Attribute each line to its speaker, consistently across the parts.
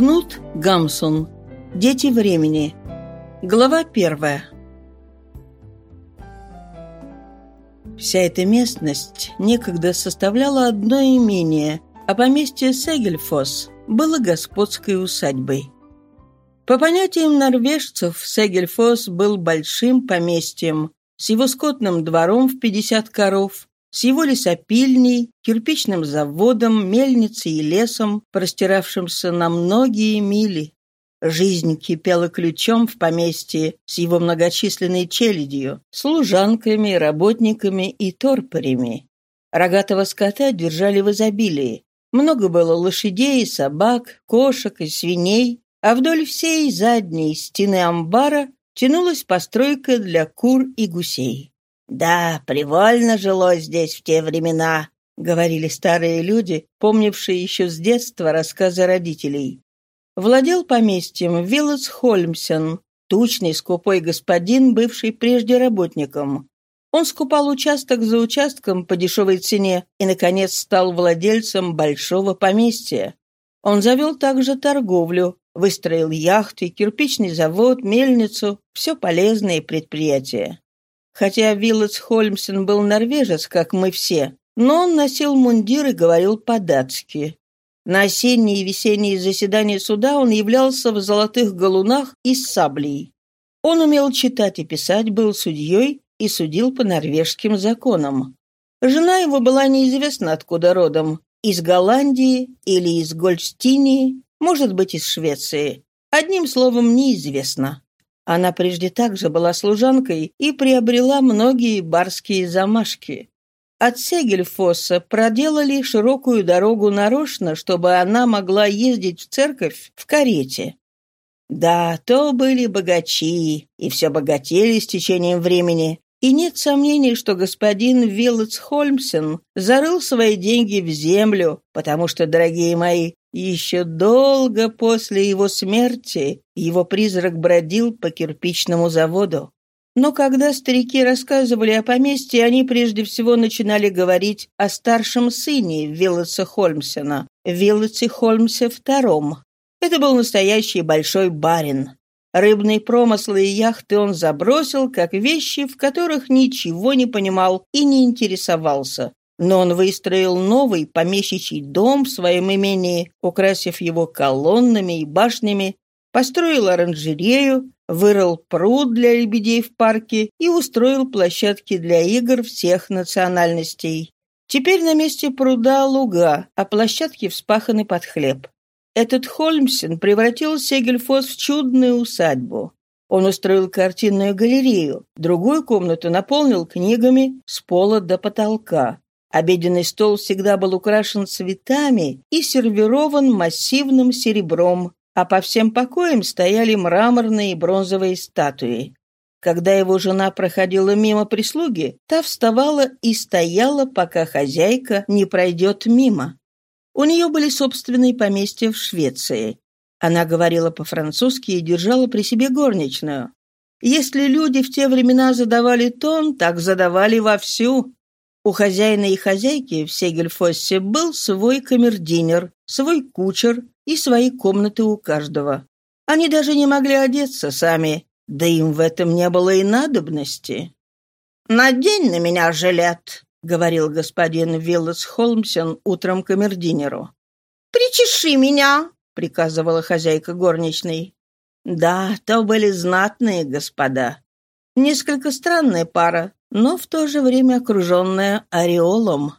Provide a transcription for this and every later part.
Speaker 1: Кнут Гамсун. Дети времени. Глава первая. Вся эта местность некогда составляла одно имение, а поместье Сегельфос было господской усадьбой. По понятиям норвежцев, Сегельфос был большим поместьем с его скотным двором в 50 коров, с его лесопильней, кирпичным заводом, мельницей и лесом, простиравшимся на многие мили. Жизнь кипела ключом в поместье с его многочисленной челядью, служанками, работниками и торпорями. Рогатого скота держали в изобилии. Много было лошадей, собак, кошек и свиней, а вдоль всей задней стены амбара тянулась постройка для кур и гусей. «Да, привольно жилось здесь в те времена», — говорили старые люди, помнившие еще с детства рассказы родителей. Владел поместьем Виллас Хольмсен, тучный, скупой господин, бывший прежде работником. Он скупал участок за участком по дешевой цене и, наконец, стал владельцем большого поместья. Он завел также торговлю, выстроил яхты, кирпичный завод, мельницу, все полезные предприятия. Хотя Виллес Хольмсен был норвежец, как мы все, но он носил мундир и говорил по-датски. На осенние и весенние заседания суда он являлся в золотых галунах и с саблей. Он умел читать и писать, был судьей и судил по норвежским законам. Жена его была неизвестна откуда родом, из Голландии или из Гольштинии, может быть, из Швеции. Одним словом, неизвестно. Она прежде также была служанкой и приобрела многие барские замашки. От Сегельфосса проделали широкую дорогу нарочно, чтобы она могла ездить в церковь в карете. Да, то были богачи, и все богатели с течением времени. И нет сомнений, что господин Виллетс Хольмсен зарыл свои деньги в землю, потому что, дорогие мои, еще долго после его смерти его призрак бродил по кирпичному заводу. Но когда старики рассказывали о поместье, они прежде всего начинали говорить о старшем сыне Виллеса Хольмсена, Виллесе Хольмсе II. Это был настоящий большой барин. Рыбные промыслы и яхты он забросил, как вещи, в которых ничего не понимал и не интересовался. Но он выстроил новый помещичий дом в своем имении, украсив его колоннами и башнями, построил оранжерею, вырыл пруд для лебедей в парке и устроил площадки для игр всех национальностей. Теперь на месте пруда луга, а площадки вспаханы под хлеб. Этот Хольмсен превратил Сегельфос в чудную усадьбу. Он устроил картинную галерею, другую комнату наполнил книгами с пола до потолка. Обеденный стол всегда был украшен цветами и сервирован массивным серебром, а по всем покоям стояли мраморные и бронзовые статуи. Когда его жена проходила мимо прислуги, та вставала и стояла, пока хозяйка не пройдет мимо. У нее были собственные поместья в Швеции. Она говорила по-французски и держала при себе горничную. Если люди в те времена задавали тон, так задавали вовсю. У хозяина и хозяйки в Сегельфоссе был свой камердинер, свой кучер и свои комнаты у каждого. Они даже не могли одеться сами, да им в этом не было и надобности. «Надень на меня жилет», — говорил господин Виллес Холмсен утром камердинеру. «Причеши меня», — приказывала хозяйка горничной. Да, то были знатные господа. Несколько странная пара, но в то же время окруженная ореолом.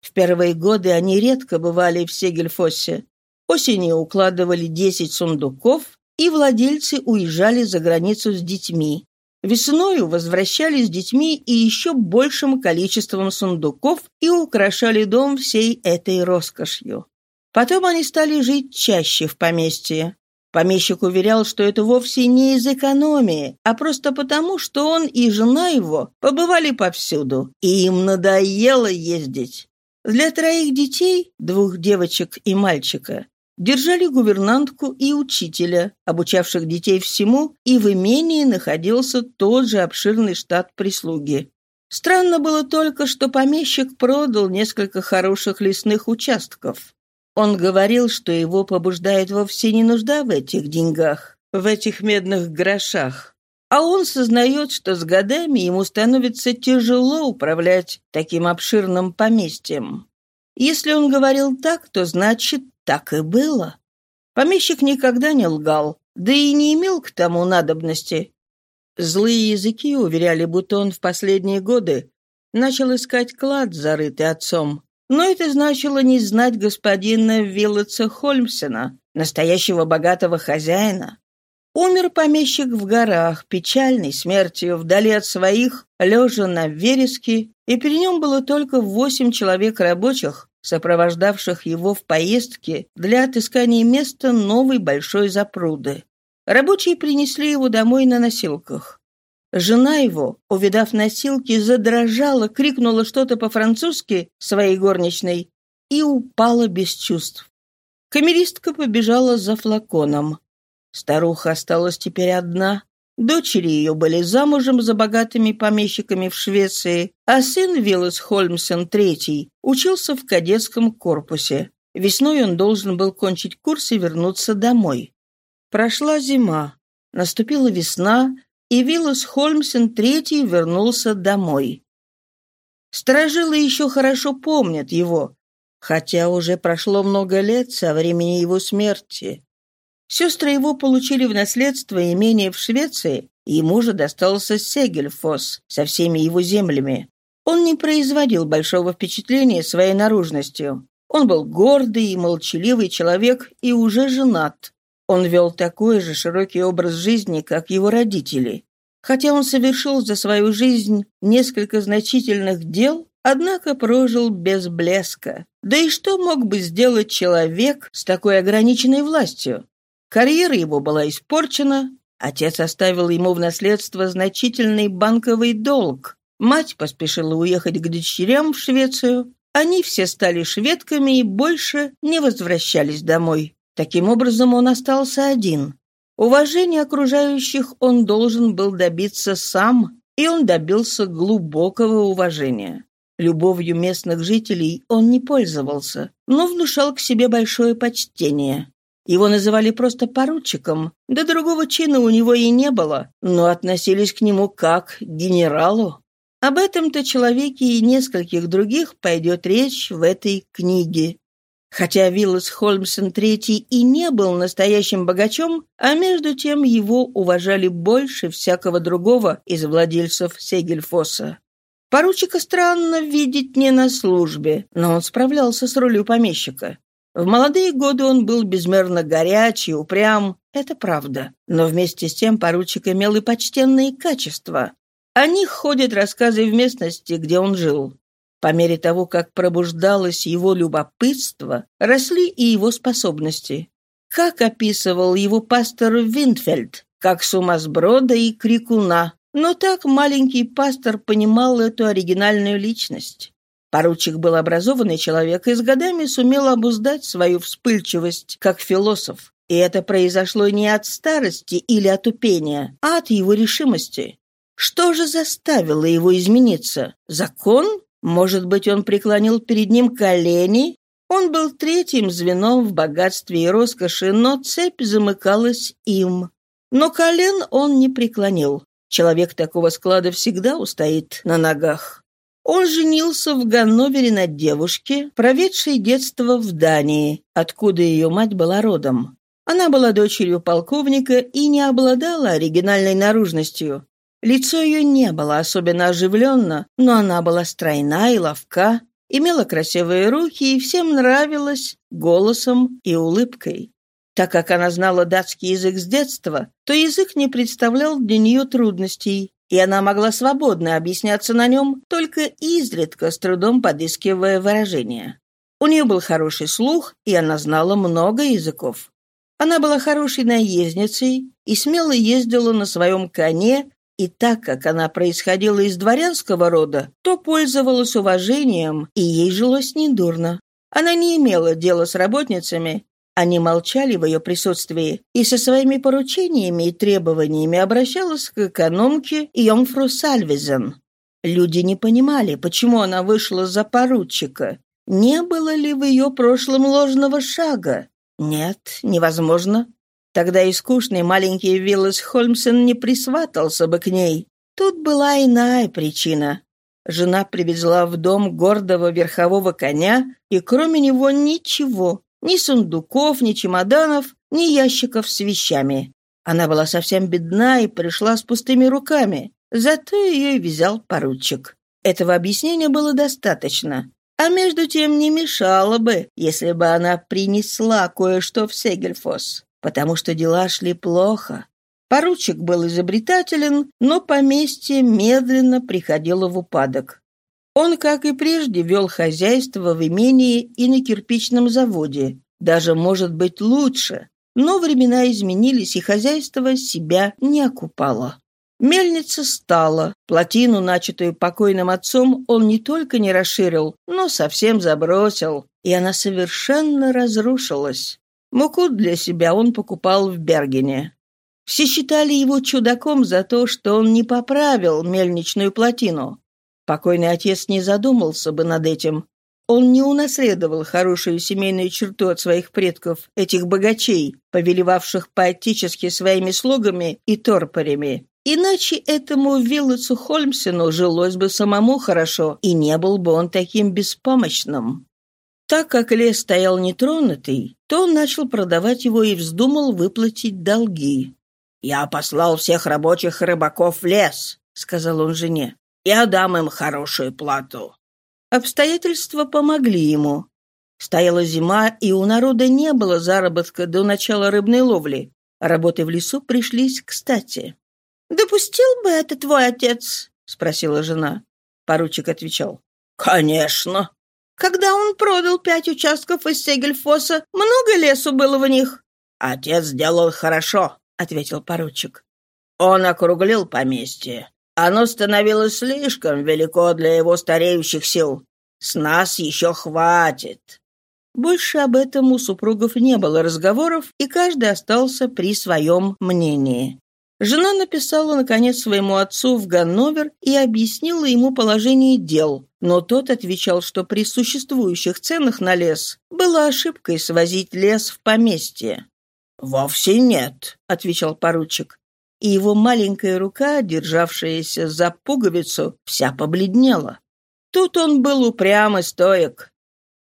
Speaker 1: В первые годы они редко бывали в Сегельфосе. Осенью укладывали 10 сундуков, и владельцы уезжали за границу с детьми. Весною возвращались с детьми и еще большим количеством сундуков и украшали дом всей этой роскошью. Потом они стали жить чаще в поместье. Помещик уверял, что это вовсе не из экономии, а просто потому, что он и жена его побывали повсюду, и им надоело ездить. Для троих детей, двух девочек и мальчика, держали гувернантку и учителя, обучавших детей всему, и в имении находился тот же обширный штат прислуги. Странно было только, что помещик продал несколько хороших лесных участков. Он говорил, что его побуждает вовсе не нужда в этих деньгах, в этих медных грошах. А он сознает, что с годами ему становится тяжело управлять таким обширным поместьем. Если он говорил так, то значит, так и было. Помещик никогда не лгал, да и не имел к тому надобности. Злые языки уверяли, будто он в последние годы начал искать клад, зарытый отцом. Но это значило не знать господина Виллотса Хольмсена, настоящего богатого хозяина. Умер помещик в горах, печальной смертью, вдали от своих, лежа на вереске, и при нем было только восемь человек рабочих, сопровождавших его в поездке для отыскания места новой большой запруды. Рабочие принесли его домой на носилках. Жена его, увидав носилки, задрожала, крикнула что-то по-французски своей горничной и упала без чувств. Камеристка побежала за флаконом. Старуха осталась теперь одна. Дочери ее были замужем за богатыми помещиками в Швеции, а сын Виллес Хольмсен III учился в кадетском корпусе. Весной он должен был кончить курс и вернуться домой. Прошла зима, наступила весна, и Виллес Хольмсен III вернулся домой. Сторожилы еще хорошо помнят его, хотя уже прошло много лет со времени его смерти. Сестры его получили в наследство имение в Швеции, и ему же достался Сегельфос со всеми его землями. Он не производил большого впечатления своей наружностью. Он был гордый и молчаливый человек и уже женат. Он вел такой же широкий образ жизни, как его родители. Хотя он совершил за свою жизнь несколько значительных дел, однако прожил без блеска. Да и что мог бы сделать человек с такой ограниченной властью? Карьера его была испорчена, отец оставил ему в наследство значительный банковый долг. Мать поспешила уехать к дочерям в Швецию. Они все стали шведками и больше не возвращались домой. Таким образом, он остался один. Уважения окружающих он должен был добиться сам, и он добился глубокого уважения. Любовью местных жителей он не пользовался, но внушал к себе большое почтение. Его называли просто поручиком, да другого чина у него и не было, но относились к нему как к генералу. Об этом-то человеке и нескольких других пойдет речь в этой книге. Хотя Виллас Холмсон III и не был настоящим богачом, а между тем его уважали больше всякого другого из владельцев Сегельфоса. Поручика странно видеть не на службе, но он справлялся с ролью помещика. В молодые годы он был безмерно горячий, упрям, это правда. Но вместе с тем поручик имел и почтенные качества. О них ходят рассказы в местности, где он жил. По мере того, как пробуждалось его любопытство, росли и его способности. Как описывал его пастор Винфельд, как сумасброда и крикуна. Но так маленький пастор понимал эту оригинальную личность. Поручик был образованный человек и с годами сумел обуздать свою вспыльчивость как философ. И это произошло не от старости или от упения, а от его решимости. Что же заставило его измениться? Закон? Может быть, он преклонил перед ним колени? Он был третьим звеном в богатстве и роскоши, но цепь замыкалась им. Но колен он не преклонил. Человек такого склада всегда устоит на ногах. Он женился в Ганновере на девушке, проведшей детство в Дании, откуда ее мать была родом. Она была дочерью полковника и не обладала оригинальной наружностью. Лицо ее не было особенно оживленно, но она была стройна и ловка, имела красивые руки и всем нравилась голосом и улыбкой. Так как она знала датский язык с детства, то язык не представлял для нее трудностей, и она могла свободно объясняться на нем, только изредка, с трудом подыскивая выражения. У нее был хороший слух, и она знала много языков. Она была хорошей наездницей и смело ездила на своем коне, и так как она происходила из дворянского рода, то пользовалась уважением, и ей жилось недурно. Она не имела дела с работницами они молчали в ее присутствии и со своими поручениями и требованиями обращалась к экономке Йомфру Сальвизен. Люди не понимали, почему она вышла за поручика. Не было ли в ее прошлом ложного шага? Нет, невозможно. Тогда и скучный маленький Виллас Холмсон не присватался бы к ней. Тут была иная причина. Жена привезла в дом гордого верхового коня, и кроме него ничего, ни сундуков, ни чемоданов, ни ящиков с вещами. Она была совсем бедна и пришла с пустыми руками. Зато ее и взял поручик. Этого объяснения было достаточно. А между тем не мешало бы, если бы она принесла кое-что в Сегельфос, потому что дела шли плохо. Поручик был изобретателен, но поместье медленно приходило в упадок. Он, как и прежде, вел хозяйство в имении и на кирпичном заводе. Даже, может быть, лучше. Но времена изменились, и хозяйство себя не окупало. Мельница стала. Плотину, начатую покойным отцом, он не только не расширил, но совсем забросил, и она совершенно разрушилась. Муку для себя он покупал в Бергене. Все считали его чудаком за то, что он не поправил мельничную плотину. Покойный отец не задумался бы над этим. Он не унаследовал хорошую семейную черту от своих предков, этих богачей, повелевавших поэтически своими слугами и торпорями. Иначе этому Виллацу Хольмсену жилось бы самому хорошо, и не был бы он таким беспомощным. Так как лес стоял нетронутый, то он начал продавать его и вздумал выплатить долги. «Я послал всех рабочих рыбаков в лес», — сказал он жене. «Я дам им хорошую плату». Обстоятельства помогли ему. Стояла зима, и у народа не было заработка до начала рыбной ловли. Работы в лесу пришлись кстати. «Допустил бы это твой отец?» — спросила жена. Поручик отвечал. «Конечно». «Когда он продал пять участков из Сегельфоса, много лесу было в них?» «Отец сделал хорошо», — ответил поручик. «Он округлил поместье. Оно становилось слишком велико для его стареющих сил. С нас еще хватит». Больше об этом у супругов не было разговоров, и каждый остался при своем мнении. Жена написала, наконец, своему отцу в Ганновер и объяснила ему положение дел, но тот отвечал, что при существующих ценах на лес было ошибкой свозить лес в поместье. «Вовсе нет», — отвечал поручик. И его маленькая рука, державшаяся за пуговицу, вся побледнела. Тут он был упрям и стоек.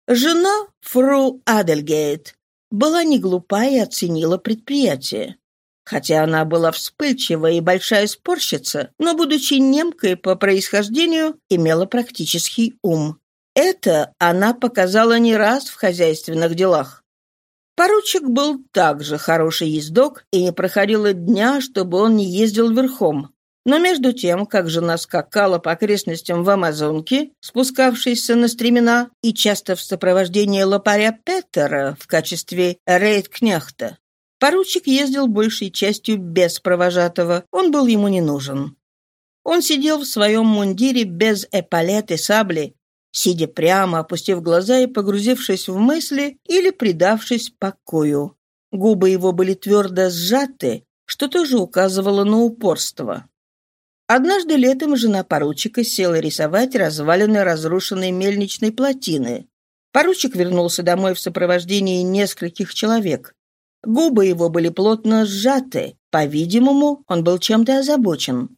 Speaker 1: Жена, фру Адельгейт, была не глупа и оценила предприятие. Хотя она была вспыльчива и большая спорщица, но, будучи немкой по происхождению, имела практический ум. Это она показала не раз в хозяйственных делах. Поручик был также хороший ездок, и не проходило дня, чтобы он не ездил верхом. Но между тем, как жена скакала по окрестностям в Амазонке, спускавшейся на стремена, и часто в сопровождении лопаря Петера в качестве рейд-кнехта, Поручик ездил большей частью без провожатого, он был ему не нужен. Он сидел в своем мундире без эполет и сабли, сидя прямо, опустив глаза и погрузившись в мысли или предавшись покою. Губы его были твердо сжаты, что тоже указывало на упорство. Однажды летом жена поручика села рисовать развалины разрушенной мельничной плотины. Поручик вернулся домой в сопровождении нескольких человек. Губы его были плотно сжаты. По-видимому, он был чем-то озабочен.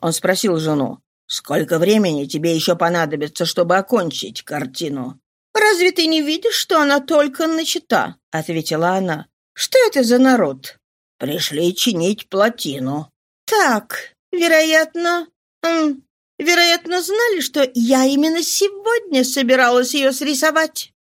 Speaker 1: Он спросил жену, «Сколько времени тебе еще понадобится, чтобы окончить картину?» «Разве ты не видишь, что она только начата?» — ответила она. «Что это за народ?» «Пришли чинить плотину». «Так, вероятно... М, вероятно, знали, что я именно сегодня собиралась ее срисовать».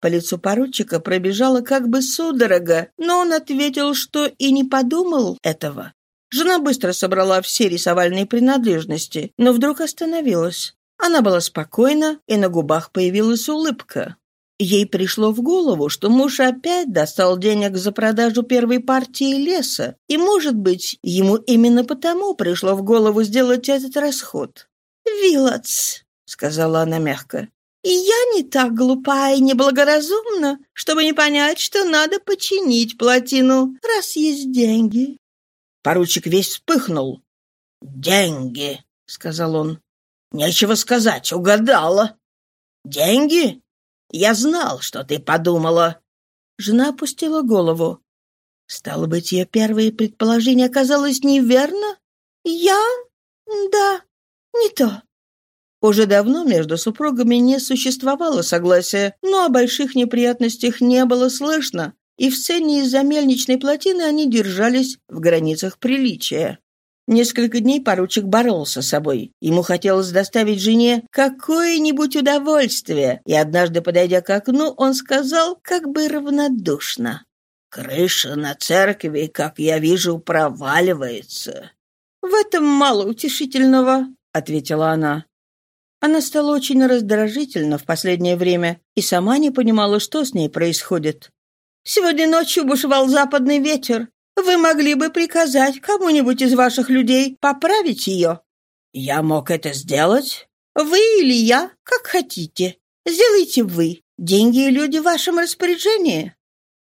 Speaker 1: По лицу поручика пробежала как бы судорога, но он ответил, что и не подумал этого. Жена быстро собрала все рисовальные принадлежности, но вдруг остановилась. Она была спокойна, и на губах появилась улыбка. Ей пришло в голову, что муж опять достал денег за продажу первой партии леса, и, может быть, ему именно потому пришло в голову сделать этот расход. «Вилотс», — сказала она мягко, и я не так глупа и неблагоразумна, чтобы не понять, что надо починить плотину, раз есть деньги». Поручик весь вспыхнул. «Деньги», — сказал он. «Нечего сказать, угадала». «Деньги? Я знал, что ты подумала». Жена опустила голову. Стало быть, ее первое предположение оказалось неверно? Я? Да, не то. Уже давно между супругами не существовало согласия, но о больших неприятностях не было слышно, и в сцене из-за мельничной плотины они держались в границах приличия. Несколько дней поручик боролся с собой. Ему хотелось доставить жене какое-нибудь удовольствие, и однажды, подойдя к окну, он сказал как бы равнодушно. «Крыша на церкви, как я вижу, проваливается». «В этом мало утешительного», — ответила она. Она стала очень раздражительна в последнее время и сама не понимала, что с ней происходит. «Сегодня ночью бушевал западный ветер. Вы могли бы приказать кому-нибудь из ваших людей поправить ее». «Я мог это сделать?» «Вы или я, как хотите. Сделайте вы. Деньги и люди в вашем распоряжении».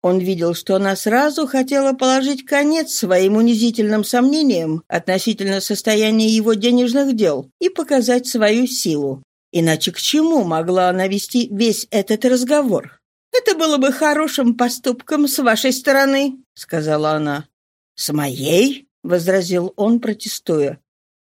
Speaker 1: Он видел, что она сразу хотела положить конец своим унизительным сомнениям относительно состояния его денежных дел и показать свою силу. Иначе к чему могла она вести весь этот разговор? «Это было бы хорошим поступком с вашей стороны», — сказала она. «С моей?» — возразил он, протестуя.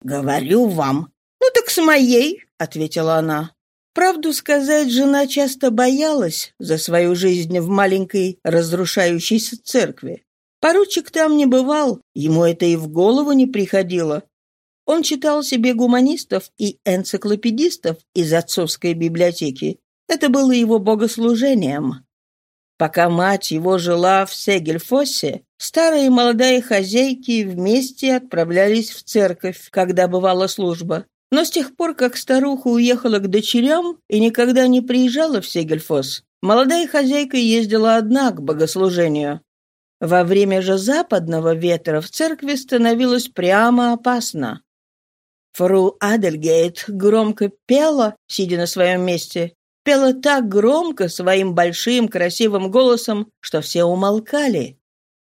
Speaker 1: «Говорю вам». «Ну так с моей», — ответила она. Правду сказать, жена часто боялась за свою жизнь в маленькой разрушающейся церкви. Поручик там не бывал, ему это и в голову не приходило. Он читал себе гуманистов и энциклопедистов из отцовской библиотеки. Это было его богослужением. Пока мать его жила в Сегельфосе, старая и молодая хозяйки вместе отправлялись в церковь, когда бывала служба. Но с тех пор, как старуха уехала к дочерям и никогда не приезжала в Сегельфос, молодая хозяйка ездила одна к богослужению. Во время же западного ветра в церкви становилось прямо опасно. Фру Адельгейт громко пела, сидя на своем месте, пела так громко своим большим красивым голосом, что все умолкали.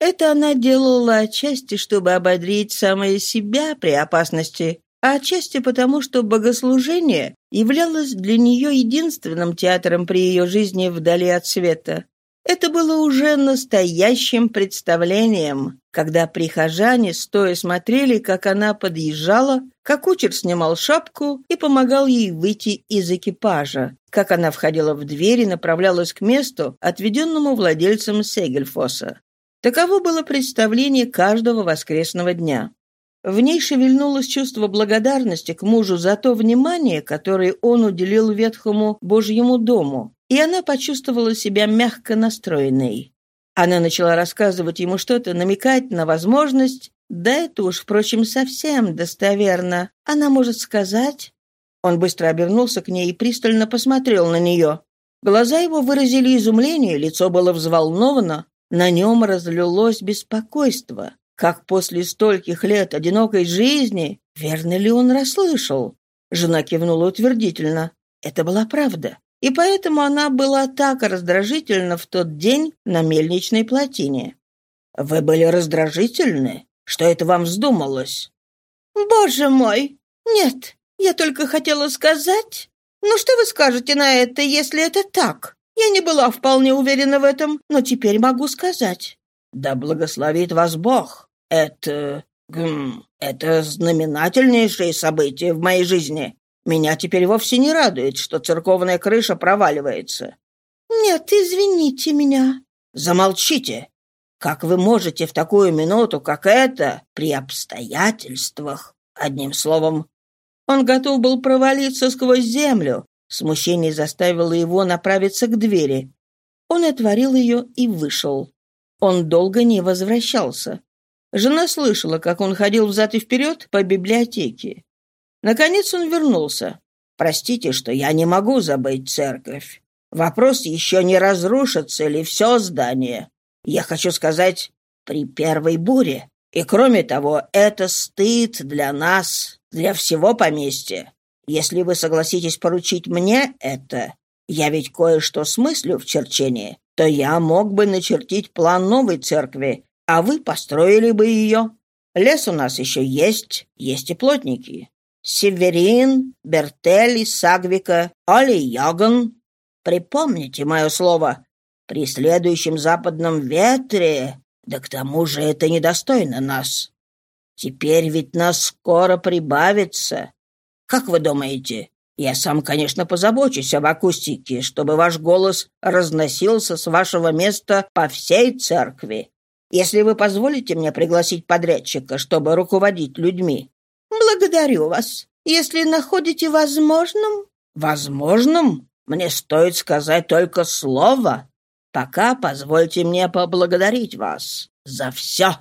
Speaker 1: Это она делала отчасти, чтобы ободрить самое себя при опасности, а отчасти потому, что богослужение являлось для нее единственным театром при ее жизни вдали от света. Это было уже настоящим представлением, когда прихожане стоя смотрели, как она подъезжала, как кучер снимал шапку и помогал ей выйти из экипажа, как она входила в дверь и направлялась к месту, отведенному владельцем Сегельфоса. Таково было представление каждого воскресного дня. В ней шевельнулось чувство благодарности к мужу за то внимание, которое он уделил ветхому Божьему дому, и она почувствовала себя мягко настроенной. Она начала рассказывать ему что-то, намекать на возможность, да это уж, впрочем, совсем достоверно. Она может сказать... Он быстро обернулся к ней и пристально посмотрел на нее. Глаза его выразили изумление, лицо было взволновано, на нем разлилось беспокойство. Как после стольких лет одинокой жизни, верно ли он расслышал? Жена кивнула утвердительно. Это была правда. И поэтому она была так раздражительна в тот день на мельничной плотине. «Вы были раздражительны? Что это вам вздумалось?» «Боже мой! Нет, я только хотела сказать... Ну что вы скажете на это, если это так? Я не была вполне уверена в этом, но теперь могу сказать». «Да благословит вас Бог!» Это... Гм, это знаменательнейшее событие в моей жизни. Меня теперь вовсе не радует, что церковная крыша проваливается. Нет, извините меня. Замолчите. Как вы можете в такую минуту, как эта, при обстоятельствах? Одним словом, он готов был провалиться сквозь землю. Смущение заставило его направиться к двери. Он отворил ее и вышел. Он долго не возвращался. Жена слышала, как он ходил взад и вперед по библиотеке. Наконец он вернулся. «Простите, что я не могу забыть церковь. Вопрос еще не разрушится ли все здание. Я хочу сказать, при первой буре. И кроме того, это стыд для нас, для всего поместья. Если вы согласитесь поручить мне это, я ведь кое-что смыслю в черчении, то я мог бы начертить план новой церкви а вы построили бы ее. Лес у нас еще есть, есть и плотники. Северин, Бертель из Сагвика, Оли Йоган.
Speaker 2: Припомните мое слово. При следующем западном ветре... Да к тому же это недостойно нас. Теперь ведь нас скоро прибавится. Как вы думаете? Я сам, конечно, позабочусь об акустике, чтобы ваш голос разносился с вашего места по всей церкви. Если вы позволите мне пригласить подрядчика, чтобы руководить людьми.
Speaker 1: Благодарю вас. Если находите возможным...
Speaker 2: Возможным? Мне стоит сказать только слово. Пока позвольте мне поблагодарить вас за все».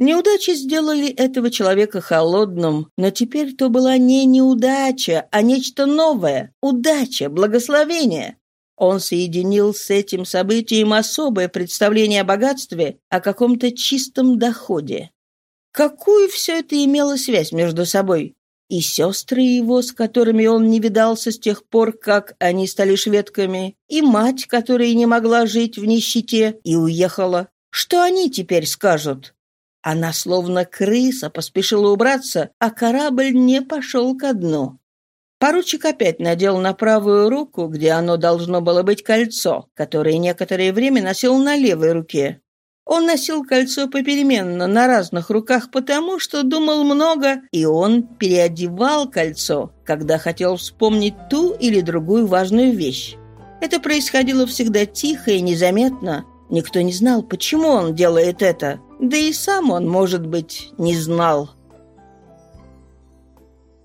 Speaker 1: Неудачи сделали этого человека холодным, но теперь то была не неудача, а нечто новое — удача, благословение. Он соединил с этим событием особое представление о богатстве, о каком-то чистом доходе. Какую все это имело связь между собой? и сестры его, с которыми он не видался с тех пор, как они стали шведками, и мать, которая не могла жить в нищете и уехала. Что они теперь скажут? Она, словно крыса, поспешила убраться, а корабль не пошел ко дну. Поручик опять надел на правую руку, где оно должно было быть кольцо, которое некоторое время носил на левой руке. Он носил кольцо попеременно на разных руках, потому что думал много, и он переодевал кольцо, когда хотел вспомнить ту или другую важную вещь. Это происходило всегда тихо и незаметно. Никто не знал, почему он делает это. Да и сам он, может быть, не знал.